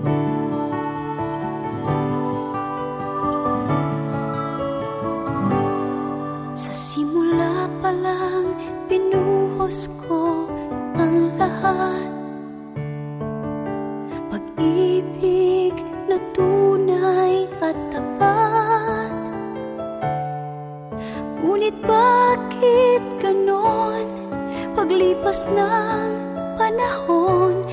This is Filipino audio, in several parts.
Sa simula pa lang pinuhos ko ang lahat Pag-ibig na at tapat Ngunit bakit ganon? Paglipas ng panahon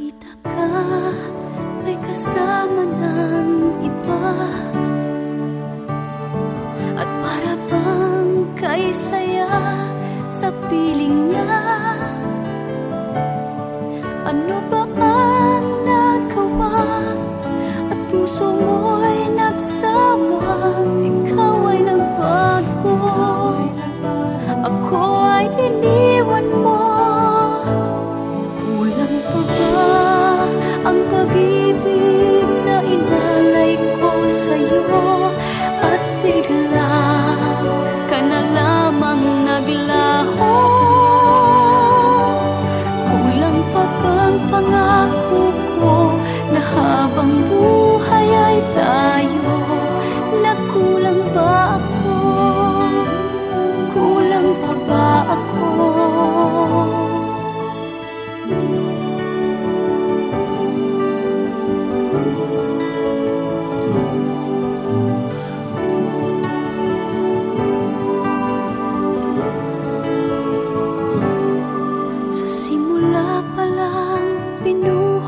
Nakita ka, may kasama ng iba. At para bang kay saya sa piling niya. Ano ba ang 不能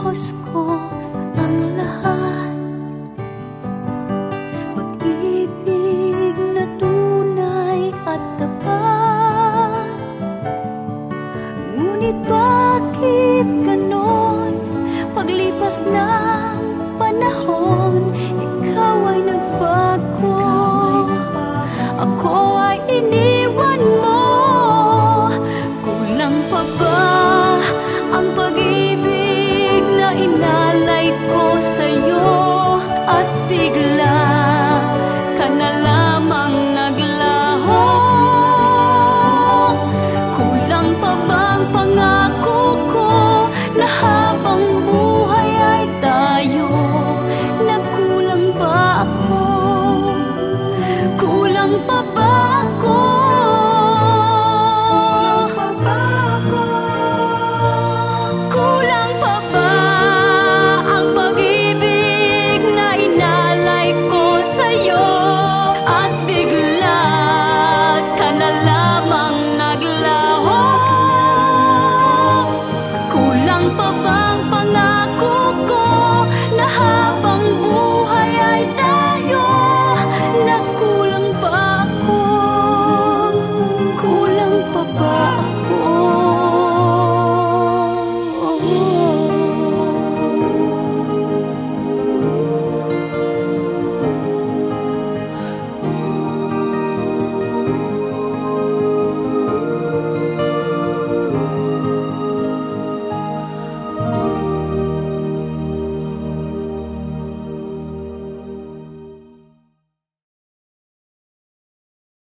inuhos ko ang lahat Pag-ibig at tapat Ngunit bakit ganon? Paglipas ng panahon,